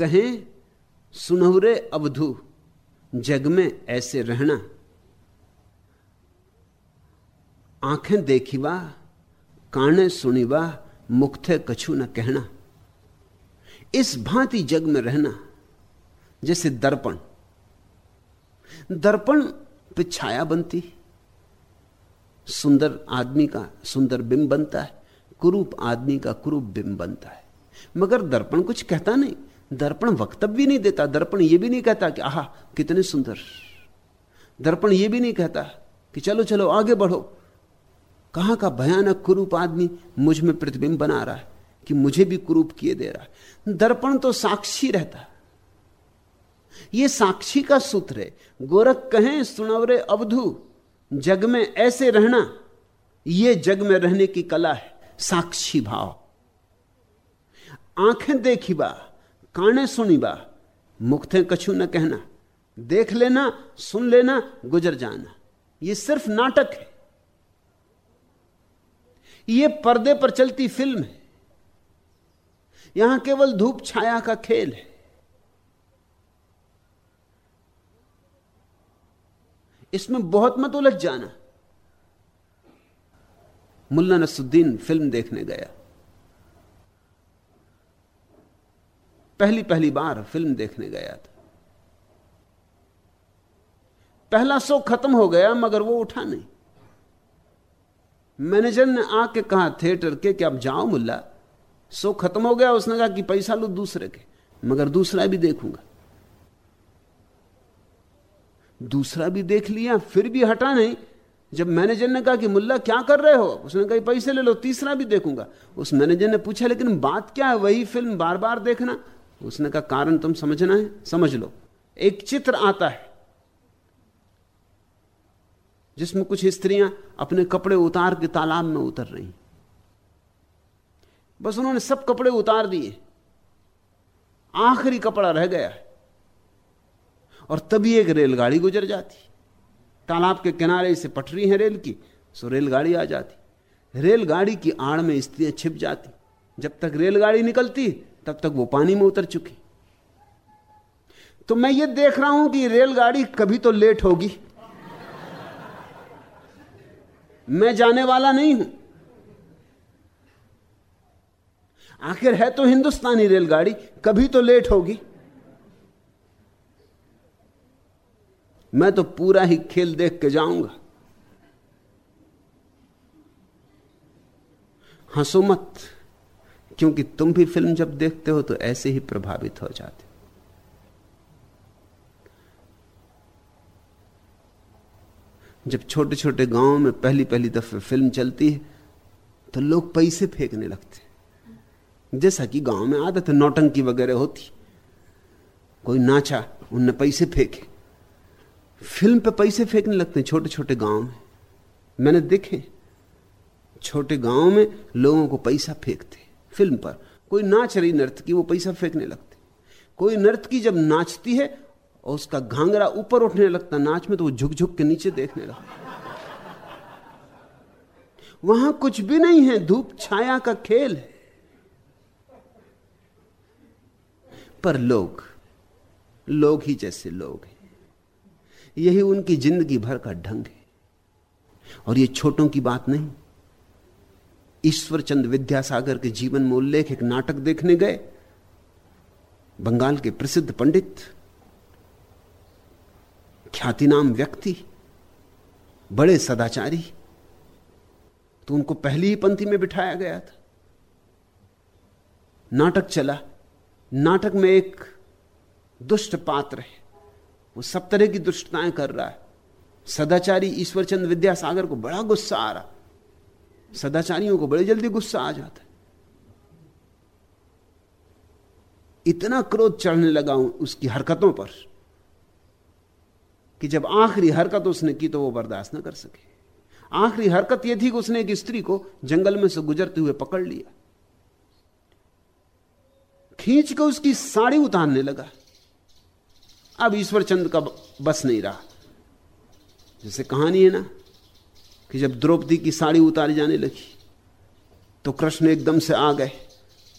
कहें, सुनहरे अवधु, जग में ऐसे रहना। आँखें देखिवा, काने सुनिवा मुख कछु न कहना। इस भांति जग में रहना, जैसे दर्पण। दर्पण पे छाया बनती सुंदर आदमी का सुंदर बिंब बनता है, कुरूप आदमी का कुरूप बिंब बनता है। मगर दर्पण कुछ कहता नहीं। दर्पण वक्तव्य भी नहीं देता, दर्पण यह भी नहीं कहता कि, आहा, कितने सुंदर। दर्पण यह भी नहीं कहता कि, चलो चलो, आगे बढ़ो। कहाँ का भयानक कुरूप आदमी मुझमें प्रतिबिंब बना रहा है कि मुझे भी कुरूप किए दे रहा है। दर्पण तो साक्षी रहता। यह साक्षी का सूत्र है, गोरख कहें, सुनवरे अवधु, जग में ऐसे रहना। यह जग में रहने की कला है, साक्षी भाव। आँखें देखी बा काने सुनी बा। मुख्ते कछु न कहना। देख लेना, सुन लेना, गुजर जाना। यह सिर्फ़ नाटक है। यह पर्दे पर चलती फ़िल्म है। यहाँ केवल धूप छाया का खेल है। इसमें बहुत मत उलझ जाना। मुल्ला नसुद्दीन फ़िल्म देखने गया। पहली पहली बार फ़िल्म देखने गया था। पहला शो खत्म हो गया, मगर वो उठा नहीं। मैनेजर ने आके कहा, थिएटर के, कि अब जाओ मुल्ला। शो खत्म हो गया, उसने कहा कि पैसा लो दूसरे के, मगर दूसरा भी देखूँगा। दूसरा भी देख लिया, फिर भी हटा नहीं। जब मैनेजर ने कहा कि मुल्ला, क्या कर रहे हो? उसने कहा पैसे ले लो, तीसरा भी देखूँगा। उस मैनेजर ने पूछा, लेकिन बात क्या है? वही फ़िल्म बार बार देखना। उसने कहा, कारण तुम समझना है, समझ लो। एक चित्र आता है, जिसमें कुछ स्त्रियाँ अपने कपड़े उतार के तालाब में उतर रही बस उन्होंने सब कपड़े उतार दिए। आखिरी कपड़ा रह गया है। और तभी एक रेलगाड़ी गुजर जाती। तालाब के किनारे से पटरी है रेल की, सो रेलगाड़ी आ जाती। रेलगाड़ी की आड़ में स्त्रियाँ छिप जाती। जब तक रेलगाड़ी निकलती तब तक वो पानी में उतर चुकी। तो मैं ये देख रहा हूँ कि रेलगाड़ी कभी तो लेट होगी। मैं जाने वाला नहीं हूँ। आखिर है तो हिंदुस्तानी रेलगाड़ी, कभी तो लेट होगी। मैं तो पूरा ही खेल देख के जाऊँगा। हंसो मत। क्योंकि तुम भी फ़िल्म जब देखते हो तो ऐसे ही प्रभावित हो जाते जब छोटे छोटे गाँवों में पहली पहली दफे फ़िल्म चलती है तो लोग पैसे फेंकने लगते जैसा कि गाँव में आदत है, नौटंकी वगैरह होती। कोई नाचा उनने पैसे फेंके। फ़िल्म पे पैसे फेंकने लगते हैं छोटे छोटे गाँव में। मैंने देखे, छोटे गाँव में लोगों को पैसा फेंकते। फ़िल्म पर। कोई नाच रही नृत्य की, वो पैसा फेंकने लगते। कोई नृत्य की जब नाचती है और उसका घांगरा ऊपर उठने लगता नाच में तो वो झुक झुक के नीचे देखने लगता। वहाँ कुछ भी नहीं है, धूप छाया का खेल है। पर लोग लोग ही जैसे लोग हैं। यही उनकी ज़िंदगी भर का ढंग है। और ये छोटों की बात नहीं। ईश्वरचंद विद्यासागर के जीवन में उल्लेख एक नाटक देखने गए। बंगाल के प्रसिद्ध पंडित, ख्यातिनाम व्यक्ति, बड़े सदाचारी तो उनको पहली ही पंथी में बिठाया गया था। नाटक चला। नाटक में एक दुष्ट पात्र है। वो सब तरह की दुष्टताएँ कर रहा है। सदाचारी ईश्वरचंद विद्यासागर को बड़ा गुस्सा आ रहा। सदाचारियों को बड़े जल्दी गुस्सा आ जाता है। इतना क्रोध चढ़ने लगा उसकी हरकतों पर कि जब आखिरी हरकत उसने की तो वो बर्दाश्त न कर सके। आखिरी हरकत यह थी कि उसने एक स्त्री को जंगल में से गुजरते हुए पकड़ लिया। खींच कर उसकी साड़ी उतारने लगा। अब ईश्वर चंद का बस नहीं रहा। जैसे कहानी है ना कि जब द्रौपदी की साड़ी उतारी जाने लगी तो कृष्ण एकदम से आ गए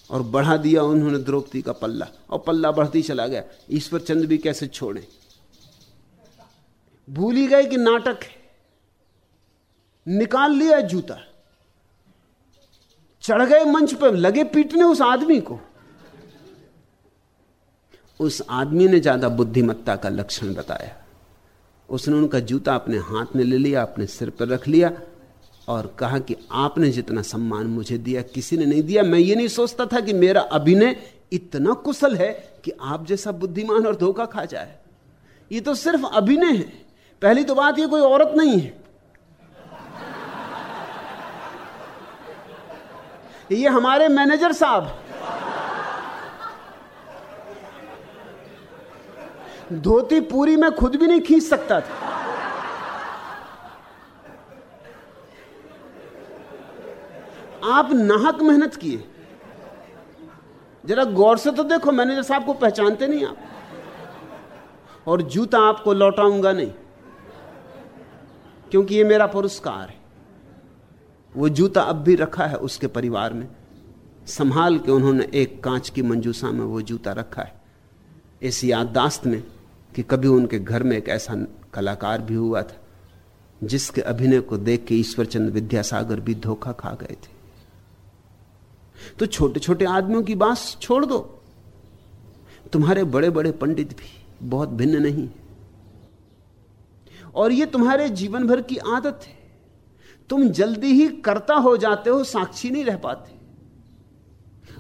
और बढ़ा दिया उन्होंने द्रौपदी का पल्ला और पल्ला बढ़ती चला गया। ईश्वर चंद्र भी कैसे छोड़े? भूल ही गए कि नाटक है। निकाल लिया जूता। चढ़ गए मंच पर, लगे पीटने उस आदमी को। उस आदमी ने ज़्यादा बुद्धिमत्ता का लक्षण बताया। उसने उनका जूता अपने हाथ में ले लिया, अपने सिर पर रख लिया और कहा कि आपने जितना सम्मान मुझे दिया, किसी ने नहीं दिया। मैं ये नहीं सोचता था कि मेरा अभिनय इतना कुशल है कि आप जैसा बुद्धिमान और धोखा खा जाए। ये तो सिर्फ़ अभिनय है। पहली तो बात ये, कोई औरत नहीं है। ये हमारे मैनेजर साहब। धोती पूरी मैं खुद भी नहीं खींच सकता था। आप नाहक मेहनत किए। जरा गौर से तो देखो मैनेजर साहब को पहचानते नहीं आप। और जूता आपको लौटाऊँगा नहीं, क्योंकि ये मेरा पुरस्कार है। वो जूता अब भी रखा है उसके परिवार में। संभाल के उन्होंने एक कांच की मंजूसा में वो जूता रखा है। इस याददाश्त में कि कभी उनके घर में एक ऐसा कलाकार भी हुआ था, जिसके अभिनय को देख के ईश्वरचंद विद्यासागर भी धोखा खा गए थे। तो छोटे छोटे आदमियों की बात छोड़ दो। तुम्हारे बड़े बड़े पंडित भी बहुत भिन्न नहीं और ये तुम्हारे जीवन भर की आदत है। तुम जल्दी ही कर्ता हो जाते हो, साक्षी नहीं रह पाते।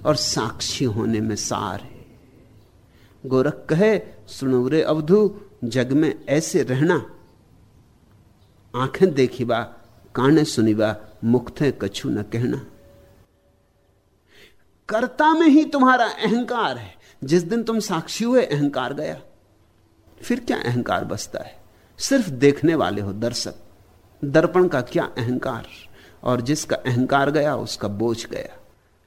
और साक्षी होने में सार है। गोरख कहे सुनवरे अवधु, जग में ऐसे रहना। आँखें देखिबा, काने सुनिबा मुख्ते कछु न कहना। कर्ता में ही तुम्हारा अहंकार है। जिस दिन तुम साक्षी हुए, अहंकार गया। फिर क्या अहंकार बसता है? सिर्फ़ देखने वाले हो दर्शक। दर्पण का क्या अहंकार? और जिसका अहंकार गया, उसका बोझ गया।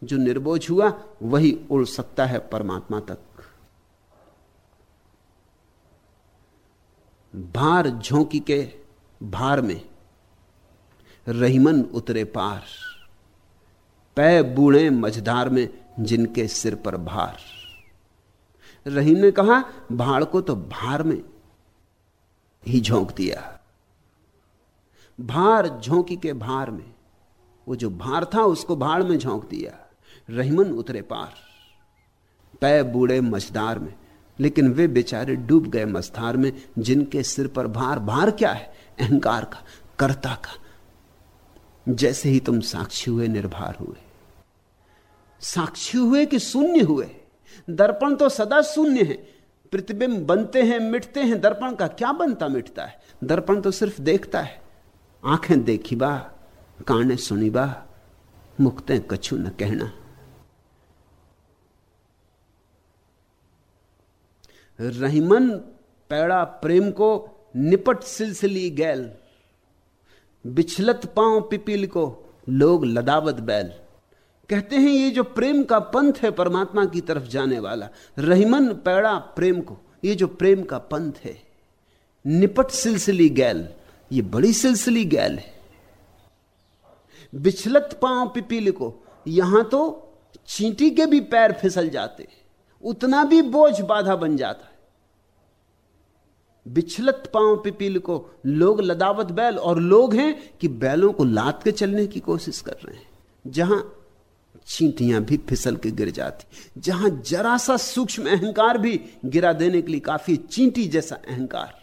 जो निर्बोझ हुआ, वही उड़ सकता है परमात्मा तक। भार झोंकी के भार में, रहीमन उतरे पार, पै बूढ़े मझधार में जिनके सिर पर भार। रहीम ने कहा, भाड़ को तो भार में ही झोंक दिया। भार झोंकी के भार में, वो जो भार था उसको भाड़ में झोंक दिया। रहीमन उतरे पार, पै बूढ़े मझदार में लेकिन वे बेचारे डूब गए मझधार में, जिनके सिर पर भार भार क्या है? अहंकार का, कर्ता का। जैसे ही तुम साक्षी हुए, निर्भर हुए। साक्षी हुए कि शून्य हुए? दर्पण तो सदा शून्य है। प्रतिबिंब बनते हैं, मिटते हैं, दर्पण का क्या बनता, मिटता है? दर्पण तो सिर्फ़ देखता है। आँखें देखी बा, काने सुनी बा, मुक्ते कछु न कहना। रहीमन पैड़ा प्रेम को निपट सिलसिली गैल, बिछलत पाँव पिपील को लोग लदावत बैल। कहते हैं, ये जो प्रेम का पंथ है परमात्मा की तरफ़ जाने वाला, रहीमन पैड़ा प्रेम को, ये जो प्रेम का पंथ है, निपट सिलसिली गैल, ये बड़ी सिलसिली गैल है। बिछलत पाँव पिपील को, यहाँ तो चींटी के भी पैर फिसल जाते। उतना भी बोझ बाधा बन जाता है। बिछलत पाँव पिपील को लोग लदावत बैल और लोग हैं कि बैलों को लाद के चलने की कोशिश कर रहे हैं। जहाँ चींटियाँ भी फिसल के गिर जाती, जहाँ जरा सा सूक्ष्म अहंकार भी गिरा देने के लिए काफ़ी चींटी जैसा अहंकार।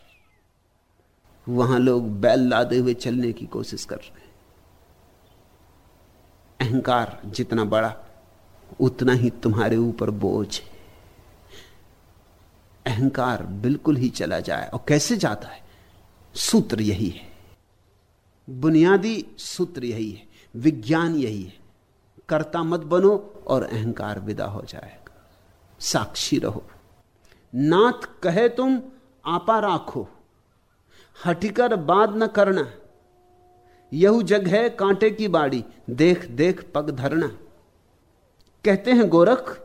वहाँ लोग बैल लादे हुए चलने की कोशिश कर रहे हैं। अहंकार जितना बड़ा, उतना ही तुम्हारे ऊपर बोझ है। अहंकार बिल्कुल ही चला जाए और कैसे जाता है? सूत्र यही है। बुनियादी सूत्र यही है। विज्ञान यही है। कर्ता मत बनो और अहंकार विदा हो जाएगा। साक्षी रहो। नाथ कहे तुम, आपा राखो। हटिकर बाद न करना। यहू जग है कांटे की बाड़ी। देख देख पग धरना। कहते हैं गोरख,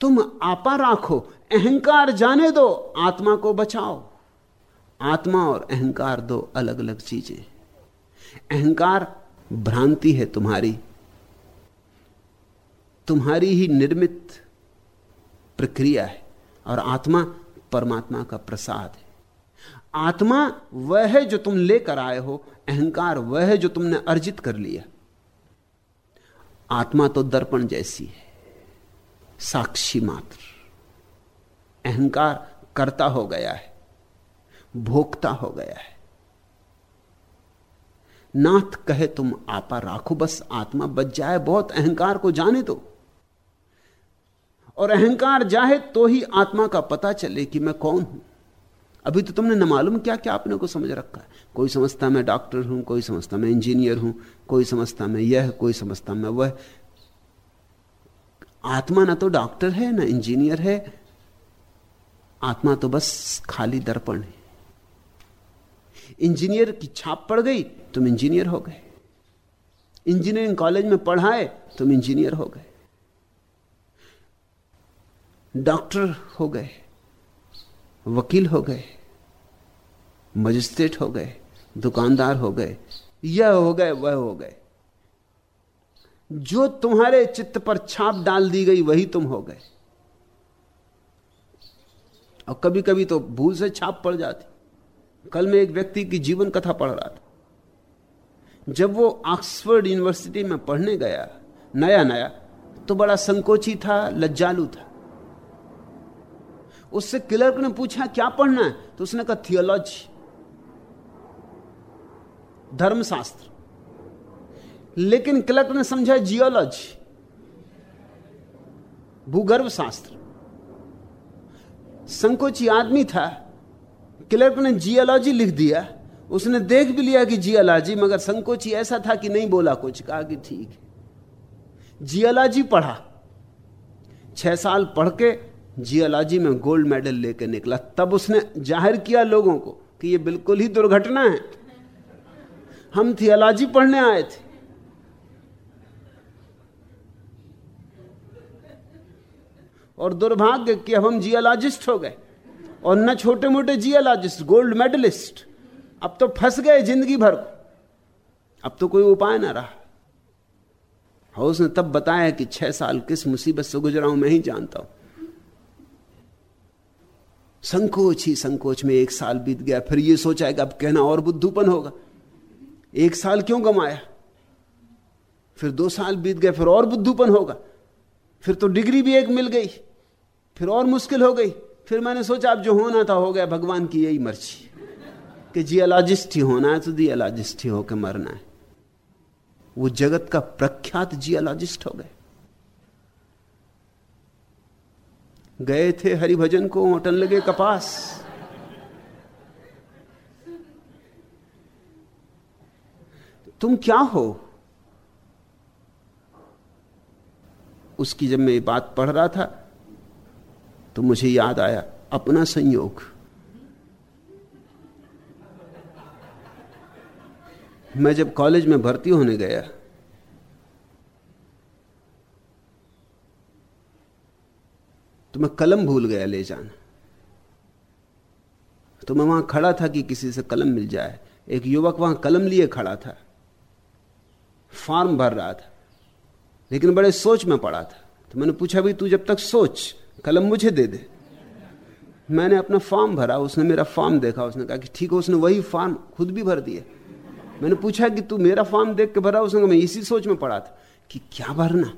तुम आपा राखो। अहंकार जाने दो, आत्मा को बचाओ। आत्मा और अहंकार दो अलग अलग चीज़ें। अहंकार भ्रांति है तुम्हारी। तुम्हारी ही निर्मित प्रक्रिया है और आत्मा परमात्मा का प्रसाद है। आत्मा वह है जो तुम लेकर आए हो, अहंकार वह है जो तुमने अर्जित कर लिया। आत्मा तो दर्पण जैसी है, साक्षी मात्र। अहंकार करता हो गया है, भोगता हो गया है। नाथ कहे, तुम आपा राखो, बस आत्मा बच जाए, बहुत अहंकार को जाने दो। और अहंकार जाए तो ही आत्मा का पता चले कि मैं कौन हूँ। अभी तो तुमने न मालूम क्या क्या आपने को समझ रखा है। कोई समझता मैं डॉक्टर हूँ, कोई समझता मैं इंजीनियर हूँ, कोई समझता मैं यह, कोई समझता मैं वह। आत्मा ना तो डॉक्टर है, ना इंजीनियर है आत्मा तो बस खाली दर्पण है। इंजीनियर की छाप पड़ गई, तुम इंजीनियर हो गए। इंजीनियरिंग कॉलेज में पढ़ाए, तुम इंजीनियर हो गए। डॉक्टर हो गए, वकील हो गए, मजिस्ट्रेट हो गए, दुकानदार हो गए, यह हो गए, वह हो गए। जो तुम्हारे चित्त पर छाप डाल दी गई, वही तुम हो गए। और कभी कभी तो भूल से छाप पड़ जाती। कल मैं एक व्यक्ति की जीवन कथा पढ़ रहा था। जब वो ऑक्सफोर्ड यूनिवर्सिटी में पढ़ने गया नया नया तो बड़ा संकोची था, लज्जालू था। उससे क्लर्क ने पूछा, क्या पढ़ना है? तो उसने कहा, थियोलॉजी, धर्मशास्त्र। लेकिन क्लर्क ने समझा, जियोलॉजी भूगर्भ शास्त्र संकोची आदमी था। क्लर्क ने जियोलॉजी लिख दिया। उसने देख भी लिया कि जियोलॉजी, मगर संकोची ऐसा था कि नहीं बोला कुछ। कहा कि ठीक है। जियोलॉजी पढ़ा। छह साल पढ़ के जियोलॉजी में गोल्ड मेडल लेकर निकला। तब उसने ज़ाहिर किया लोगों को कि यह बिल्कुल ही दुर्घटना है। हम थियोलॉजी पढ़ने आए थे। और दुर्भाग्य कि अब हम जियोलॉजिस्ट हो गए और न छोटे मोटे जियोलॉजिस्ट, गोल्ड मेडलिस्ट। अब तो फंस गए ज़िंदगी भर अब तो कोई उपाय ना रहा। और उसने तब बताया कि छह साल किस मुसीबत से गुजरा हूँ, मैं ही जानता हूँ। संकोच ही संकोच में एक साल बीत गया, फिर ये सोचा कि अब कहना और बुद्धूपन होगा। एक साल क्यों गमाया? फिर दो साल बीत गए, फिर और बुद्धूपन होगा। फिर तो डिग्री भी एक मिल गई। फिर और मुश्किल हो गई। फिर मैंने सोचा, अब जो होना था हो गया, भगवान की यही मर्ज़ी कि जियोलॉजिस्ट ही होना है तो जियोलॉजिस्ट ही होकर मरना है। वो जगत का प्रख्यात जियोलॉजिस्ट हो गए। गए थे हरिभजन को ओटन लगे कपास। तुम क्या हो? उसकी जब मैं बात पढ़ रहा था तो मुझे याद आया, अपना संयोग। मैं जब कॉलेज में भर्ती होने गया तो मैं कलम भूल गया ले जाना। तो मैं वहाँ खड़ा था कि किसी से कलम मिल जाए। एक युवक वहाँ कलम लिए खड़ा था। फॉर्म भर रहा था, लेकिन बड़े सोच में पड़ा था। तो मैंने पूछा, भाई, तू जब तक सोच कलम मुझे दे दे। मैंने अपना फॉर्म भरा, उसने मेरा फॉर्म देखा, उसने कहा कि ठीक है, उसने वही फॉर्म खुद भी भर दिया मैंने पूछा कि तू मेरा फॉर्म देख के भरा, उसने कहा, मैं इसी सोच में पड़ा था कि क्या भरना?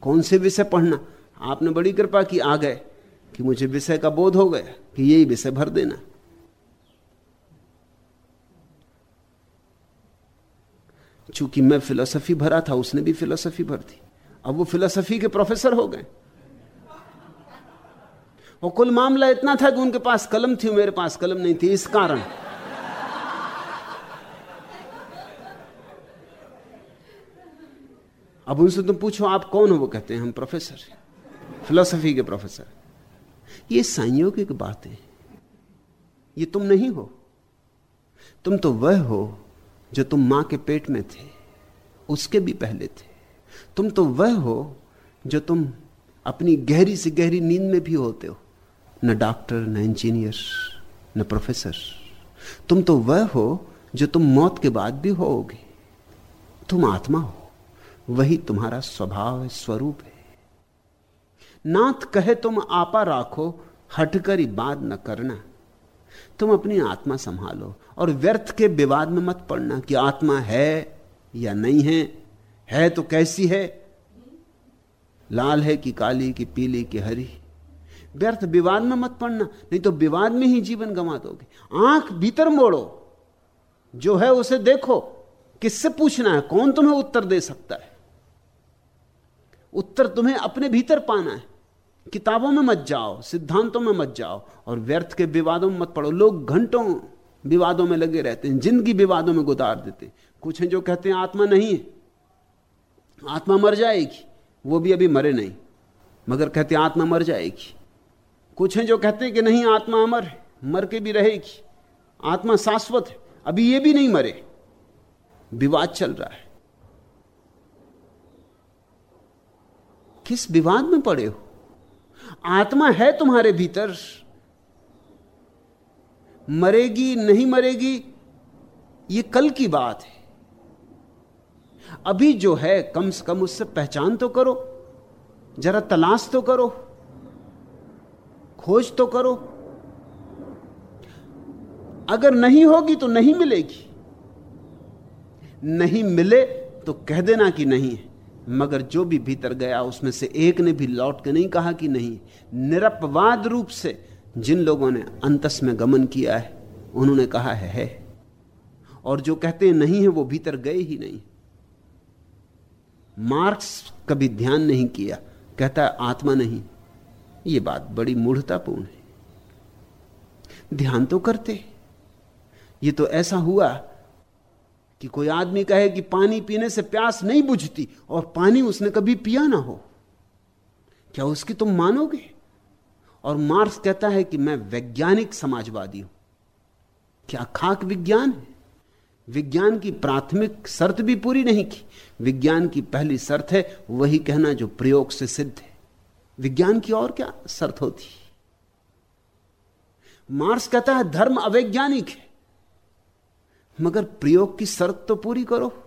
कौन से विषय पढ़ना? आपने बड़ी कृपा की आ गए कि मुझे विषय का बोध हो गया कि यही विषय भर देना। चूँकि मैं फिलोसफी भरा था, उसने भी फिलोसफी भर दी। अब वो फिलोसफी के प्रोफेसर हो गए। और कुल मामला इतना था कि उनके पास कलम थी, मेरे पास कलम नहीं थी, इस कारण। अब उनसे तुम पूछो, आप कौन हो वो कहते हैं, हम प्रोफेसर फिलोसफी के प्रोफेसर ये संयोगिक बातें, ये तुम नहीं हो। तुम तो वह हो जो तुम माँ के पेट में थे, उसके भी पहले थे। तुम तो वह हो जो तुम अपनी गहरी से गहरी नींद में भी होते हो। न डॉक्टर, न इंजीनियर, न प्रोफेसर। तुम तो वह हो जो तुम मौत के बाद भी होगे तुम आत्मा हो। वही तुम्हारा स्वभाव है, स्वरूप है। नाथ कहे तुम आपा राखो, हटकर ही बात न करना। तुम अपनी आत्मा संभालो और व्यर्थ के विवाद में मत पड़ना कि आत्मा है या नहीं है। है तो कैसी है? लाल है कि काली, कि पीली, कि हरी। व्यर्थ विवाद में मत पड़ना, नहीं तो विवाद में ही जीवन गंवा दोगे। आँख भीतर मोड़ो, जो है उसे देखो, किससे पूछना है, कौन तुम्हें उत्तर दे सकता है? उत्तर तुम्हें अपने भीतर पाना है। किताबों में मत जाओ, सिद्धांतों में मत जाओ, और व्यर्थ के विवादों में मत पढ़ो लोग घंटों विवादों में लगे रहते हैं, ज़िंदगी विवादों में गुजार देते हैं। कुछ हैं जो कहते हैं, आत्मा नहीं है। आत्मा मर जाएगी, वो भी अभी मरे नहीं, मगर कहते आत्मा मर जाएगी। कुछ हैं जो कहते हैं कि नहीं, आत्मा अमर है, मर के भी रहेगी। आत्मा शाश्वत है, अभी ये भी नहीं मरे। विवाद चल रहा है। किस विवाद में पड़े हो? आत्मा है तुम्हारे भीतर। मरेगी, नहीं मरेगी, ये कल की बात है। अभी जो है, कम से कम उससे पहचान तो करो, जरा तलाश तो करो। खोज तो करो। अगर नहीं होगी तो नहीं मिलेगी। नहीं मिले तो कह देना कि नहीं है। मगर जो भी भीतर गया उसमें से एक ने भी लौट के नहीं कहा कि नहीं निरपवाद रूप से जिन लोगों ने अंतस में गमन किया है उन्होंने कहा है, है। और जो कहते हैं नहीं है वो भीतर गए ही नहीं। मार्क्स कभी ध्यान नहीं किया। कहता आत्मा नहीं। ये बात बड़ी मूढ़तापूर्ण है। ध्यान तो करते। ये तो ऐसा हुआ कि कोई आदमी कहे कि पानी पीने से प्यास नहीं बुझती और पानी उसने कभी पिया ना हो। क्या उसकी तुम मानोगे? और मार्क्स कहता है कि मैं वैज्ञानिक समाजवादी हूँ। क्या खाक विज्ञान है? विज्ञान की प्राथमिक शर्त भी पूरी नहीं की। विज्ञान की पहली शर्त है वही कहना जो प्रयोग से सिद्ध है। विज्ञान की और क्या शर्त होती? मार्क्स कहता है, धर्म अवैज्ञानिक है। मगर प्रयोग की शर्त तो पूरी करो।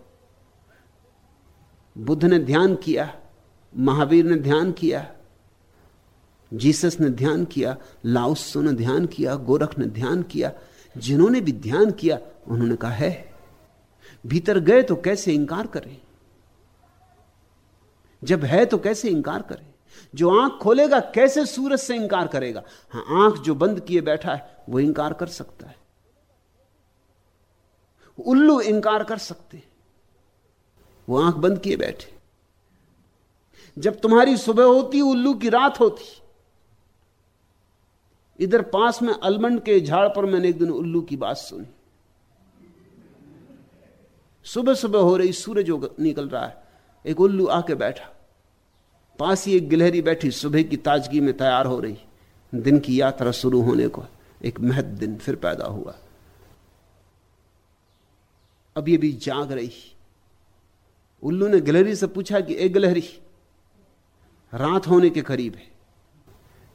बुद्ध ने ध्यान किया, महावीर ने ध्यान किया, जीसस ने ध्यान किया लाउसो ने ध्यान किया, गोरख ने ध्यान किया, जिन्होंने भी ध्यान किया, उन्होंने कहा है, भीतर गए तो कैसे इंकार करें? जब है तो कैसे इंकार करें? जो आँख खोलेगा, कैसे सूरज से इंकार करेगा? हाँ, आँख जो बंद किए बैठा है, वो इंकार कर सकता है। उल्लू इंकार कर सकते वो आँख बंद किए बैठे। जब तुम्हारी सुबह होती, उल्लू की रात होती, इधर पास में अलमंड के झाड़ पर मैंने एक दिन उल्लू की बात सुनी। सुबह सुबह हो रही, सूरज निकल रहा है, एक उल्लू आके बैठा। पास ही एक गिलहरी बैठी, सुबह की ताजगी में तैयार हो रही। दिन की यात्रा शुरू होने को एक महत दिन फिर पैदा हुआ। अब ये भी जाग रही। उल्लू ने गिलहरी से पूछा कि एक गिलहरी, रात होने के करीब है।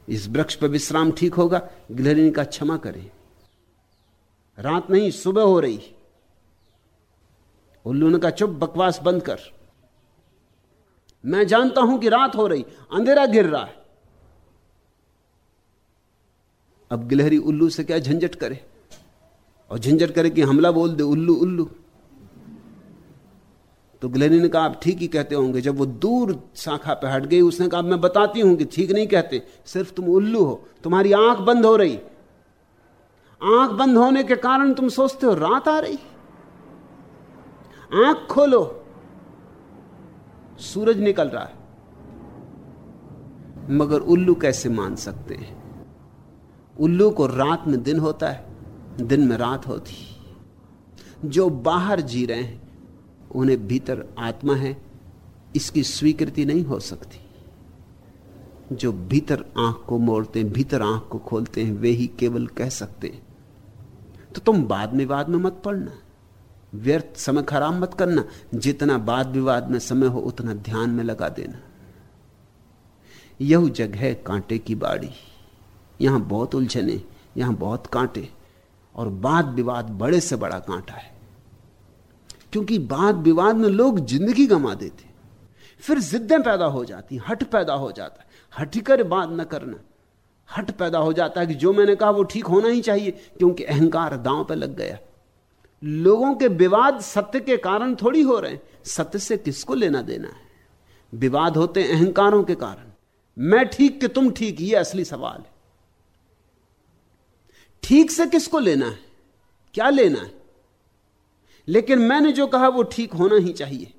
इस वृक्ष पर विश्राम ठीक होगा गिलहरी कहा, क्षमा करें। रात नहीं, सुबह हो रही। उल्लू ने कहा, चुप, बकवास बंद कर। मैं जानता हूँ कि रात हो रही, अंधेरा गिर रहा है। अब गिलहरी उल्लू से क्या झंझट करे? और झंझट करे कि हमला बोल दे, उल्लू उल्लू। तो गिलहरी ने कहा, आप ठीक ही कहते होंगे, जब वो दूर शाखा पे हट गई, उसने कहा, मैं बताती हूँ कि ठीक नहीं कहते, सिर्फ़ तुम उल्लू हो, तुम्हारी आँख बंद हो रही। आँख बंद होने के कारण तुम सोचते हो, रात आ रही। आँख खोलो। सूरज निकल रहा है। मगर उल्लू कैसे मान सकते हैं? उल्लू को रात में दिन होता है, दिन में रात होती। जो बाहर जी रहे हैं, उन्हें भीतर आत्मा है, इसकी स्वीकृति नहीं हो सकती। जो भीतर आँख को मोड़ते हैं, भीतर आँख को खोलते हैं, वे ही केवल कह सकते हैं। तो तुम बाद में बाद में मत पढ़ना। व्यर्थ समय खराब मत करना। जितना वाद विवाद में समय हो, उतना ध्यान में लगा देना। यह जगह है कांटे की बाड़ी। यहाँ बहुत उलझने, यहाँ बहुत कांटे, और वाद विवाद बड़े से बड़ा कांटा है। क्योंकि वाद विवाद में लोग ज़िंदगी गंवा देते। फिर जिद्दें पैदा हो जाती, हट पैदा हो जाता। है हटी कर बात न करना। हट पैदा हो जाता है कि जो मैंने कहा वो ठीक होना ही चाहिए, क्योंकि अहंकार दांव पे लग गया। लोगों के विवाद सत्य के कारण थोड़ी हो रहे हैं। सत्य से किसको लेना देना है? विवाद होते अहंकारों के कारण। मैं ठीक कि तुम ठीक, ये असली सवाल है। ठीक से किसको लेना है? क्या लेना है? लेकिन मैंने जो कहा, वो ठीक होना ही चाहिए।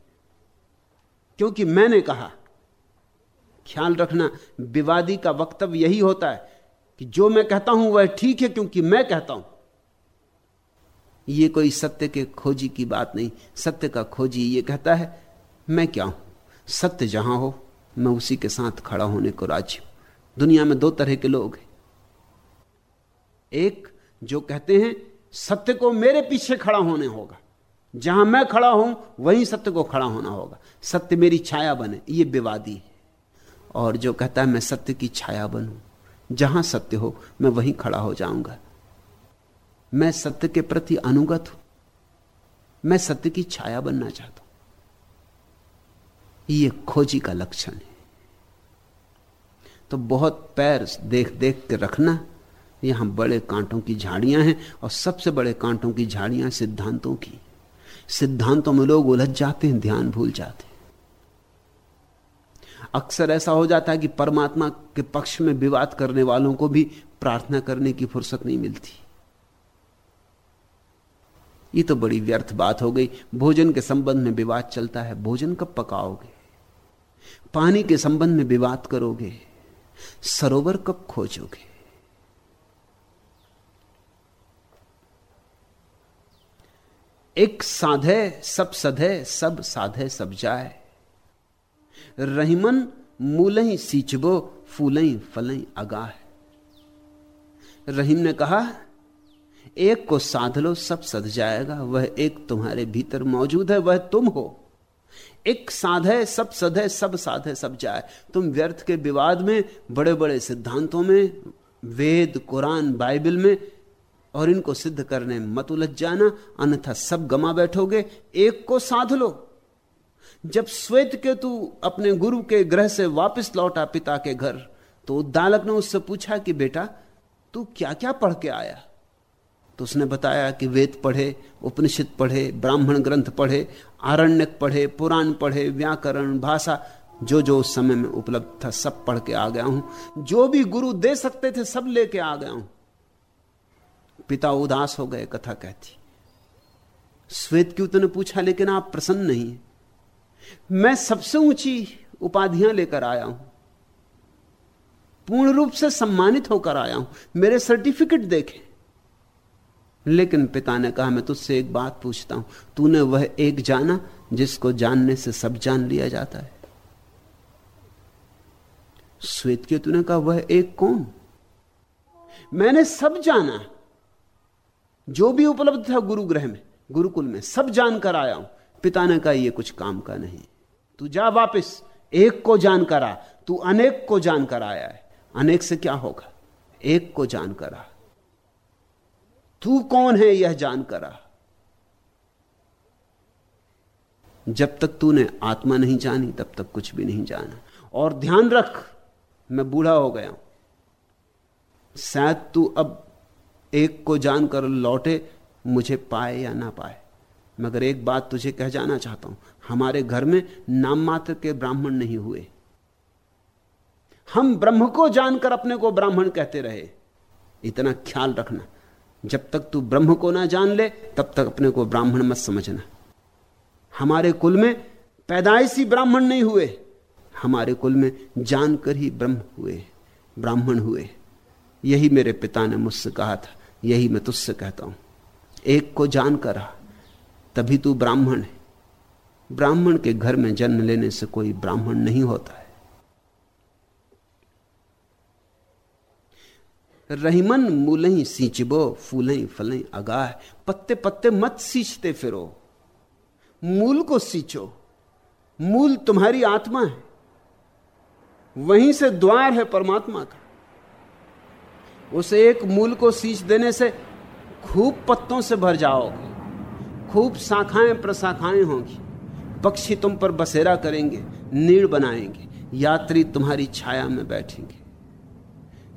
क्योंकि मैंने कहा, ख्याल रखना, विवादी का वक्तव्य यही होता है कि जो मैं कहता हूँ, वह ठीक है, क्योंकि मैं कहता हूँ। यह कोई सत्य के खोजी की बात नहीं, सत्य का खोजी ये कहता है, मैं क्या हूँ? सत्य जहाँ हो, मैं उसी के साथ खड़ा होने को राज़ी हूँ। दुनिया में दो तरह के लोग हैं। एक, जो कहते हैं, सत्य को मेरे पीछे खड़ा होने होगा। जहाँ मैं खड़ा हूँ, वहीं सत्य को खड़ा होना होगा। सत्य मेरी छाया बने, ये विवादी है। और जो कहता है, मैं सत्य की छाया बनूं, जहाँ सत्य हो, मैं वहीं खड़ा हो जाऊँगा। मैं सत्य के प्रति अनुगत हूँ। मैं सत्य की छाया बनना चाहता हूँ। यह खोजी का लक्षण है। तो बहुत पैर देख देख के रखना, यहाँ बड़े कांटों की झाड़ियाँ हैं और सबसे बड़े कांटों की झाड़ियाँ सिद्धांतों की। सिद्धांतों में लोग उलझ जाते हैं, ध्यान भूल जाते हैं। अक्सर ऐसा हो जाता है कि परमात्मा के पक्ष में विवाद करने वालों को भी प्रार्थना करने की फुर्सत नहीं मिलती। ये तो बड़ी व्यर्थ बात हो गई। भोजन के संबंध में विवाद चलता है। भोजन कब पकाओगे? पानी के संबंध में विवाद करोगे? सरोवर कब खोजोगे? एक साधे, सब सधे, सब साधे, सब जाए। रहीमन मूलही सींचबो फूलई फलई अगाह रहीम ने कहा एक को साध लो, सब सध जाएगा। वह एक तुम्हारे भीतर मौजूद है, वह तुम हो। एक साधे सब सध है, सब साधे सब जाए। तुम व्यर्थ के विवाद में बड़े बड़े सिद्धांतों में, वेद, कुरान, बाइबल में, और इनको सिद्ध करने मत उलझ जाना। अन्यथा सब गमा बैठोगे। एक को साध लो। जब श्वेत के तू अपने गुरु के ग्रह से वापस लौटा पिता के घर तो उद्दालक ने उससे पूछा कि, बेटा, तू क्या क्या पढ़ के आया? तो उसने बताया कि वेद पढ़े, उपनिषद पढ़े, ब्राह्मण ग्रंथ पढ़े, आरण्यक पढ़े, पुराण पढ़े, व्याकरण, भाषा जो जो उस समय में उपलब्ध था, सब पढ़ के आ गया हूँ। जो भी गुरु दे सकते थे, सब लेके आ गया हूँ। पिता उदास हो गए, कथा कहती। श्वेत क्यों तूने पूछा, लेकिन आप प्रसन्न नहीं मैं सबसे ऊँची उपाधियाँ लेकर आया हूँ। पूर्ण रूप से सम्मानित होकर आया हूँ। मेरे सर्टिफिकेट देखे। लेकिन पिता ने कहा, मैं तुझसे एक बात पूछता हूँ। तूने वह एक जाना जिसको जानने से सब जान लिया जाता है। श्वेत के तूने कहा, वह एक कौन? मैंने सब जाना जो भी उपलब्ध था गुरु ग्रह में, गुरुकुल में, सब जानकर आया हूँ। पिता ने कहा यह कुछ काम का नहीं। तू जा वापस। एक को जानकर आ। तू अनेक को जानकर आया है। अनेक से क्या होगा? एक को जानकर आ। तू कौन है यह जानकर आ? जब तक तूने आत्मा नहीं जानी, तब तक कुछ भी नहीं जाना। और ध्यान रख, मैं बूढ़ा हो गया हूँ। शायद तू अब एक को जानकर लौटे, मुझे पाए या ना पाए। मगर एक बात तुझे कह जाना चाहता हूँ, हमारे घर में नाम मात्र के ब्राह्मण नहीं हुए। हम ब्रह्म को जानकर अपने को ब्राह्मण कहते रहे। इतना ख्याल रखना। जब तक तू ब्रह्म को ना जान ले, तब तक अपने को ब्राह्मण मत समझना। हमारे कुल में पैदाइशी ब्राह्मण नहीं हुए। हमारे कुल में जानकर ही ब्रह्म हुए, ब्राह्मण हुए। यही मेरे पिता ने मुझसे कहा था, यही मैं तुझसे कहता हूँ। एक को जानकर आ तभी तू ब्राह्मण है। ब्राह्मण के घर में जन्म लेने से कोई ब्राह्मण नहीं होता है। रहीमन मूलही सींचबो, फूलही फलही अगाह पत्ते पत्ते मत सींचते फिरो। मूल को सींचो। मूल तुम्हारी आत्मा है। वहीं से द्वार है परमात्मा का। उस एक मूल को सींच देने से खूब पत्तों से भर जाओगे। खूब शाखाएँ प्रशाखाएँ होंगी। पक्षी तुम पर बसेरा करेंगे नीड़ बनाएँगे। यात्री तुम्हारी छाया में बैठेंगे।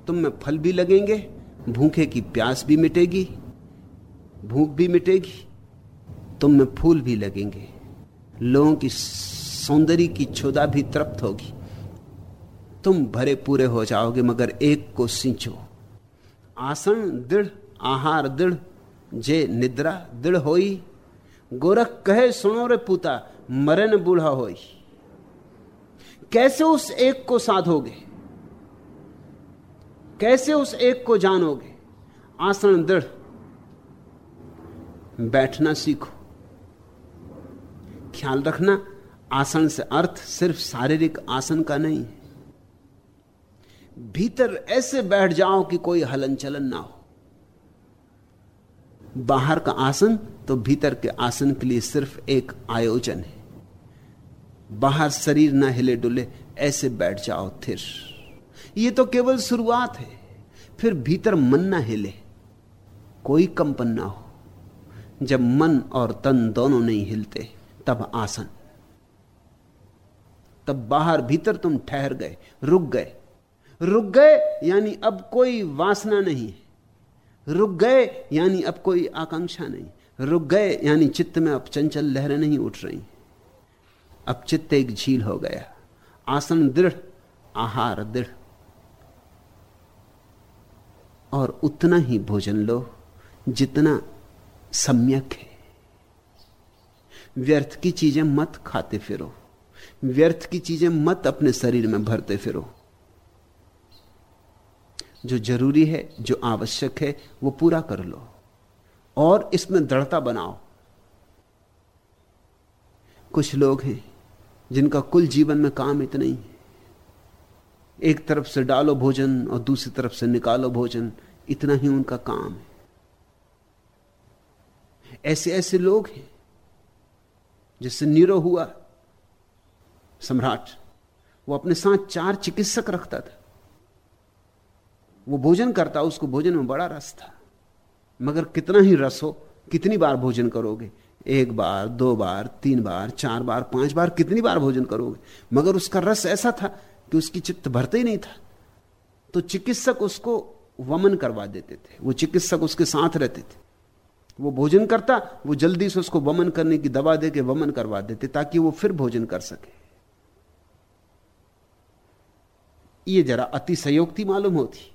तुम में फल भी लगेंगे, भूखे की प्यास भी मिटेगी, भूख भी मिटेगी, तुम में फूल भी लगेंगे। लोगों की सौंदर्य की क्षुदा भी तृप्त होगी। तुम भरे पूरे हो जाओगे, मगर एक को सिंचो। आसन दृढ़, आहार दृढ़, जे निद्रा दृढ़ होई, गोरख कहे, सुनो रे पूता मरे न बूढ़ा होई। कैसे उस एक को साधोगे? कैसे उस एक को जानोगे? आसन, दृढ़। बैठना सीखो। ख्याल रखना, आसन से अर्थ सिर्फ़ शारीरिक आसन का नहीं है। भीतर ऐसे बैठ जाओ कि कोई हलन चलन ना हो। बाहर का आसन तो भीतर के आसन के लिए सिर्फ़ एक आयोजन है। बाहर शरीर ना हिले डुले, ऐसे बैठ जाओ, थिर। ये तो केवल शुरुआत है। फिर भीतर मन ना हिले। कोई कंपन ना हो। जब मन और तन दोनों नहीं हिलते, तब आसन। तब बाहर भीतर तुम ठहर गए, रुक गए। रुक गए यानी अब कोई वासना नहीं रुक गए यानी अब कोई आकांक्षा नहीं। रुक गए यानी चित्त में अब चंचल लहरें नहीं उठ रही। अब चित्त एक झील हो गया। आसन दृढ़, आहार दृढ़। और उतना ही भोजन लो जितना सम्यक है। व्यर्थ की चीज़ें मत खाते फिरो। व्यर्थ की चीज़ें मत अपने शरीर में भरते फिरो। जो ज़रूरी है, जो आवश्यक है, वो पूरा कर लो। और इसमें दृढ़ता बनाओ। कुछ लोग हैं जिनका कुल जीवन में काम इतना ही है। एक तरफ़ से डालो भोजन और दूसरी तरफ़ से निकालो भोजन। इतना ही उनका काम है। ऐसे ऐसे लोग हैं जिससे नीरो हुआ सम्राट। वो अपने साथ चार चिकित्सक रखता था। वो भोजन करता, उसको भोजन में बड़ा रस था। मगर कितना ही रस हो, कितनी बार भोजन करोगे? एक बार, दो बार, तीन बार, चार बार, पाँच बार, कितनी बार भोजन करोगे? मगर उसका रस ऐसा था कि उसकी चित्त भरते ही नहीं था। तो चिकित्सक उसको वमन करवा देते थे। वो चिकित्सक उसके साथ रहते थे। वो भोजन करता, वो जल्दी से उसको वमन करने की दवा दे के वमन करवा देते ताकि वो फिर भोजन कर सके। ये जरा अति संयोक्ति मालूम होती,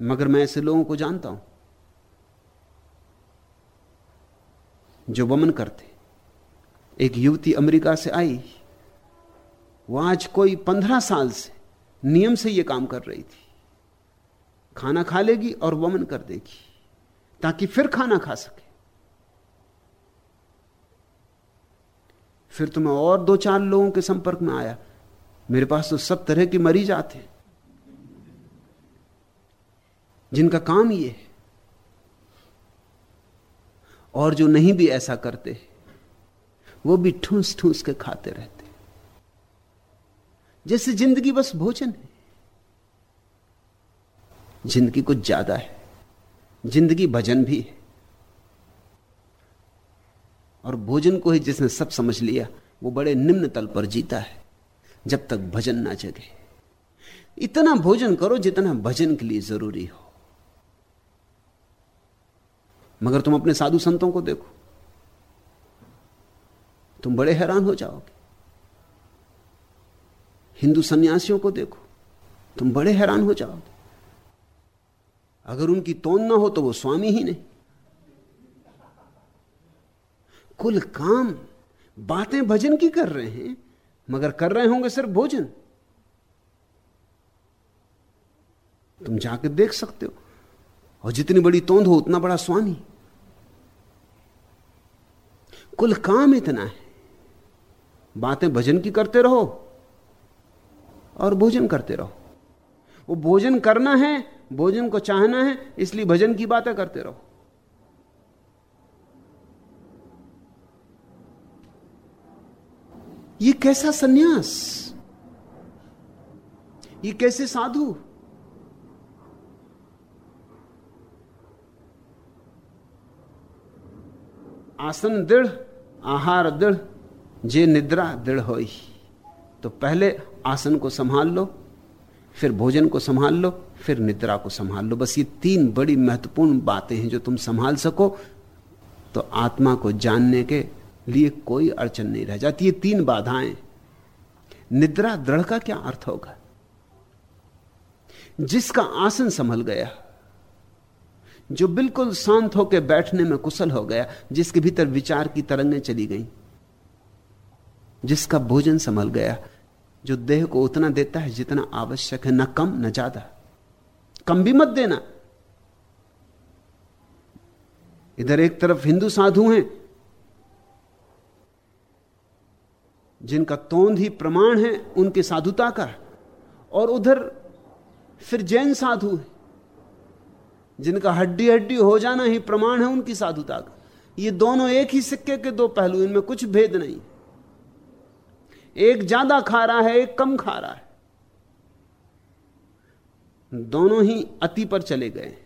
मगर मैं ऐसे लोगों को जानता हूँ, जो वमन करते। एक युवती अमेरिका से आई। वो आज कोई पंद्रह साल से नियम से यह काम कर रही थी। खाना खा लेगी और वमन कर देगी, ताकि फिर खाना खा सके। फिर तो मैं और दो चार लोगों के संपर्क में आया। मेरे पास तो सब तरह के मरीज़ आते हैं, जिनका काम ये है। और जो नहीं भी ऐसा करते, वो भी ठूस ठूस के खाते रहते। जैसे ज़िंदगी बस भोजन है। ज़िंदगी कुछ ज़्यादा है। ज़िंदगी भजन भी है। और भोजन को ही जिसने सब समझ लिया, वो बड़े निम्न तल पर जीता है, जब तक भजन ना जगे। इतना भोजन करो जितना भजन के लिए ज़रूरी हो। मगर तुम अपने साधु संतों को देखो। तुम बड़े हैरान हो जाओगे। हिंदू सन्यासियों को देखो, तुम बड़े हैरान हो जाओगे। अगर उनकी तोन ना हो तो वो स्वामी ही नहीं। कुल काम बातें भजन की कर रहे हैं, मगर कर रहे होंगे सिर्फ़ भोजन। तुम जाकर देख सकते हो, और जितनी बड़ी तोंद हो उतना बड़ा स्वामी। कुल काम इतना है, बातें भजन की करते रहो और भोजन करते रहो। वो भोजन करना है, भोजन को चाहना है, इसलिए भजन की बातें करते रहो। ये कैसा सन्यास? ये कैसे साधु? आसन दृढ़, आहार दृढ़, जे निद्रा दृढ़ हो तो पहले आसन को संभाल लो, फिर भोजन को संभाल लो, फिर निद्रा को संभाल लो। बस ये तीन बड़ी महत्वपूर्ण बातें हैं जो तुम संभाल सको तो आत्मा को जानने के लिए कोई अड़चन नहीं रह जाती। ये तीन बाधाएँ। निद्रा दृढ़ का क्या अर्थ होगा? जिसका आसन संभल गया, जो बिल्कुल शांत होकर बैठने में कुशल हो गया, जिसके भीतर विचार की तरंगें चली गई, जिसका भोजन संभल गया जो देह को उतना देता है जितना आवश्यक है, न कम न ज़्यादा। कम भी मत देना। इधर एक तरफ़ हिंदू साधु हैं, जिनका तोंद ही प्रमाण है उनकी साधुता का, और उधर फिर जैन साधु है, जिनका हड्डी हड्डी हो जाना ही प्रमाण है उनकी साधुता का। ये दोनों एक ही सिक्के के दो पहलू, इनमें कुछ भेद नहीं। एक ज़्यादा खा रहा है, एक कम खा रहा है। दोनों ही अति पर चले गए।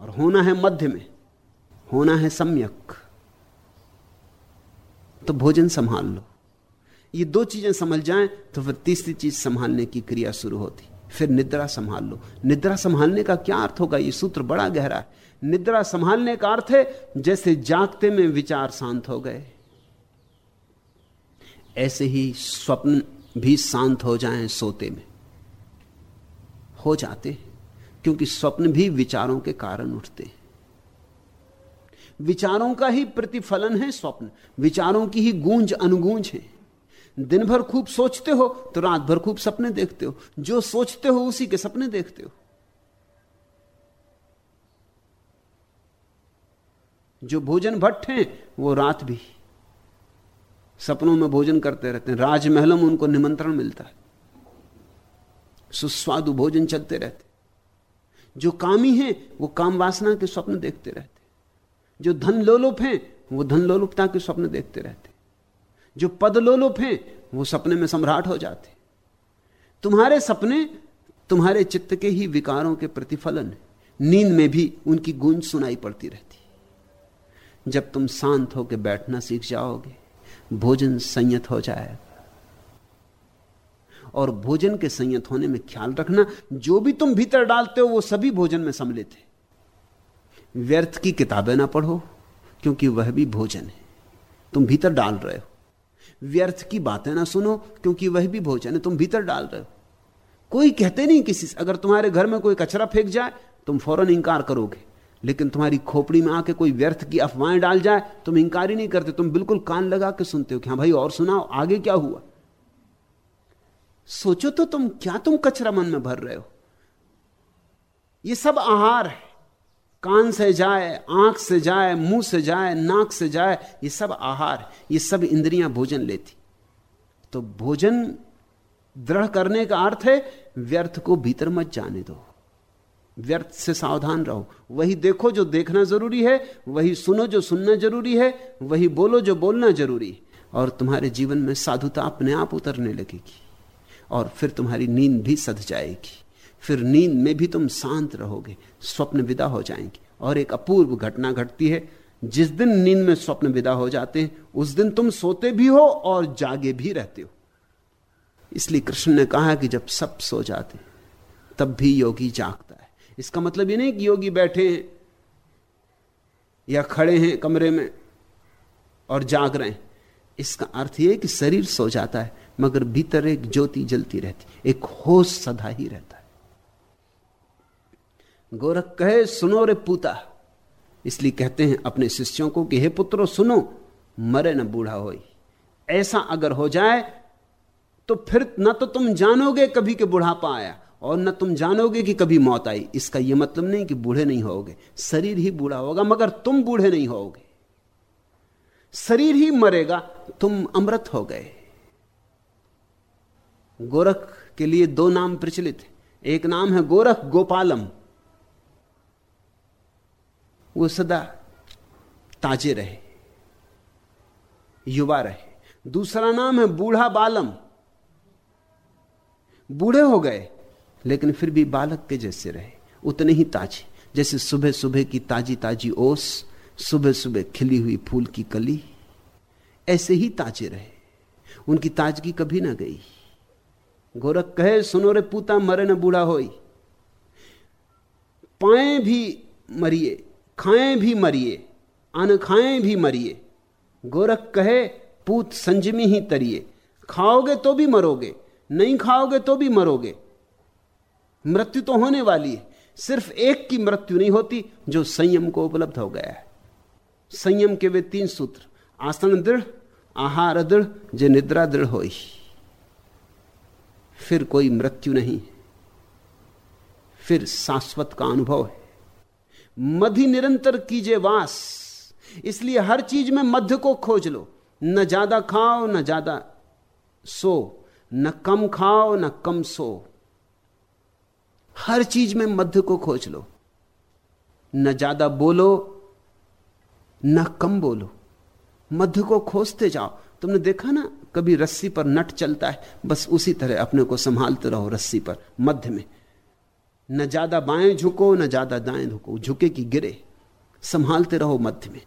और होना है मध्य में, होना है सम्यक। तो भोजन संभाल लो। ये दो चीज़ें समझ जाएँ तो फिर तीसरी चीज़ संभालने की क्रिया शुरू होती। फिर निद्रा संभाल लो। निद्रा संभालने का क्या अर्थ होगा? ये सूत्र बड़ा गहरा है। निद्रा संभालने का अर्थ है, जैसे जागते में विचार शांत हो गए। ऐसे ही स्वप्न भी शांत हो जाएँ सोते में। हो जाते क्योंकि स्वप्न भी विचारों के कारण उठते हैं। विचारों का ही प्रतिफलन है स्वप्न, विचारों की ही गूंज अनुगूंज है। दिन भर खूब सोचते हो तो रात भर खूब सपने देखते हो, जो सोचते हो उसी के सपने देखते हो। जो भोजन भट्ट हैं, वो रात भी। सपनों में भोजन करते रहते हैं। राजमहलों में उनको निमंत्रण मिलता है। सुस्वादु भोजन चलते रहते जो कामी हैं, वो काम वासना के स्वप्न देखते रहते जो धन लोलुप हैं, वो धन लोलुपता के स्वप्न देखते रहते जो पद लोलुप हैं, वो सपने में सम्राट हो जाते तुम्हारे सपने, तुम्हारे चित्त के ही विकारों के प्रतिफलन नींद में भी उनकी गूंज सुनाई पड़ती रहती जब तुम शांत होकर बैठना सीख जाओगे भोजन संयत हो जाएगा और भोजन के संयत होने में ख्याल रखना, जो भी तुम भीतर डालते हो, वो सभी भोजन में सम्मिलित है। व्यर्थ की किताबें ना पढ़ो, क्योंकि वह भी भोजन है। तुम भीतर डाल रहे हो। व्यर्थ की बातें ना सुनो, क्योंकि वह भी भोजन है। तुम भीतर डाल रहे हो। कोई कहते नहीं किसी से, अगर तुम्हारे घर में कोई कचरा फेंक जाए, तुम फ़ौरन इंकार करोगे। लेकिन तुम्हारी खोपड़ी में आके कोई व्यर्थ की अफवाहें डाल जाए, तुम इंकार ही नहीं करते, तुम बिल्कुल कान लगा के सुनते हो कि हाँ भाई और सुनाओ, आगे क्या हुआ? सोचो तो तुम, क्या तुम कचरा मन में भर रहे हो? ये सब आहार है। कान से जाए, आँख से जाए, मुँह से जाए, नाक से जाए, ये सब आहार ये सब इंद्रियाँ भोजन लेती। तो भोजन दृढ़ करने का अर्थ है, व्यर्थ को भीतर मत जाने दो। व्यर्थ से सावधान रहो। वही देखो जो देखना ज़रूरी है, वही सुनो जो सुनना ज़रूरी है, वही बोलो जो बोलना ज़रूरी। है और तुम्हारे जीवन में साधुता अपने आप उतरने लगेगी। और फिर तुम्हारी नींद भी सध जाएगी। फिर नींद में भी तुम शांत रहोगे, स्वप्न विदा हो जाएँगे। और एक अपूर्व घटना घटती है, जिस दिन नींद में स्वप्न विदा हो जाते हैं, उस दिन तुम सोते भी हो और जागे भी रहते हो। इसलिए कृष्ण ने कहा कि जब सब सो जाते, तब भी योगी जागता है। इसका मतलब ये नहीं कि योगी बैठे हैं या खड़े हैं कमरे में और जाग रहे हैं। इसका अर्थ यह कि शरीर सो जाता है, मगर भीतर एक ज्योति जलती रहती एक होश सदा ही रहता है। गोरख कहे, सुनो रे पूता। इसलिए कहते हैं अपने शिष्यों को कि, हे पुत्रो, सुनो, मरे न बूढ़ा हो ऐसा अगर हो जाए तो फिर ना तो तुम जानोगे कभी कि बुढ़ापा आया। और न तुम जानोगे कि कभी मौत आई। इसका यह मतलब नहीं कि बूढ़े नहीं होगे। शरीर ही बूढ़ा होगा, मगर तुम बूढ़े नहीं होगे। शरीर ही मरेगा, तुम अमृत हो गए। गोरख के लिए दो नाम प्रचलित है। एक नाम है गोरख गोपालम। वो सदा ताजे रहे, युवा रहे। दूसरा नाम है बूढ़ा बालम। बूढ़े हो गए लेकिन फिर भी बालक के जैसे रहे, उतने ही ताजे। जैसे सुबह सुबह की ताजी ताजी ओस सुबह सुबह खिली हुई फूल की कली, ऐसे ही ताजे रहे। उनकी ताजगी कभी ना गई। गोरख कहे, सुनो रे पूता, मरे न बूढ़ा होई। पाए भी मरिए, खाएँ भी मरिए अन खाएँ भी मरिए। गोरख कहे, पूत संजमी ही तरिए। खाओगे तो भी मरोगे, नहीं खाओगे तो भी मरोगे। मृत्यु तो होने वाली है। सिर्फ़ एक की मृत्यु नहीं होती, जो संयम को उपलब्ध हो गया है। संयम के वे तीन सूत्र आसन दृढ़, आहार दृढ़, जे निद्रा दृढ़ हो फिर कोई मृत्यु नहीं। फिर शाश्वत का अनुभव है। मधि निरंतर कीजिए वास। इसलिए हर चीज़ में मध्य को खोज लो। न ज़्यादा खाओ, न ज़्यादा सो। न कम खाओ, न कम सो। हर चीज़ में मध्य को खोज लो। न ज़्यादा बोलो, न कम बोलो। मध्य को खोजते जाओ। तुमने देखा ना, कभी रस्सी पर नट चलता है, बस उसी तरह अपने को संभालते रहो रस्सी पर, मध्य में। न ज़्यादा बाएँ झुको, न ज़्यादा दाएँ झुको झुके कि गिरे। संभालते रहो मध्य में।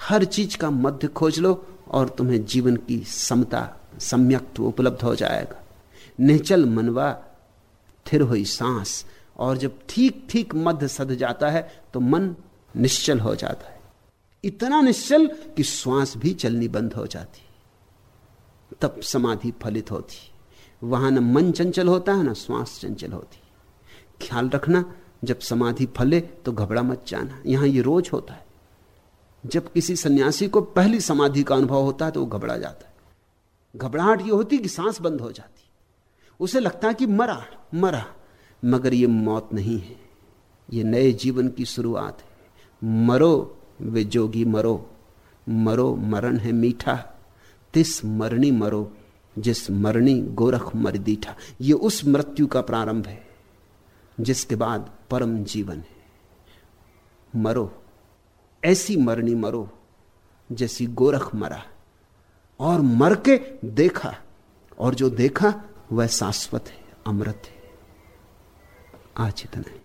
हर चीज़ का मध्य खोज लो और तुम्हें जीवन की समता सम्यक्त उपलब्ध हो जाएगा। निचल मनवा थिर हुई सांस और जब ठीक ठीक मध्य सद जाता है तो मन निश्चल हो जाता है। इतना निश्चल कि श्वास भी चलनी बंद हो जाती। तब समाधि फलित होती। वहाँ न मन चंचल होता है ना श्वास चंचल होती। ख्याल रखना, जब समाधि फले तो घबरा मत जाना। यहाँ ये रोज होता है। जब किसी सन्यासी को पहली समाधि का अनुभव होता है तो वो घबरा जाता है। घबराहट ये होती कि सांस बंद हो जाती। उसे लगता है कि मरा मरा, मगर ये मौत नहीं है। ये नए जीवन की शुरुआत है। मरो, वे जोगी, मरो। मरो, मरण है मीठा। तिस मरणी मरो, जिस मरणी गोरख मर दीठा। ये उस मृत्यु का प्रारंभ है, जिसके बाद परम जीवन है। मरो, ऐसी मरणी मरो, जैसी गोरख मरा। और मर के देखा, और जो देखा वह शाश्वत है अमृत है। आज इतना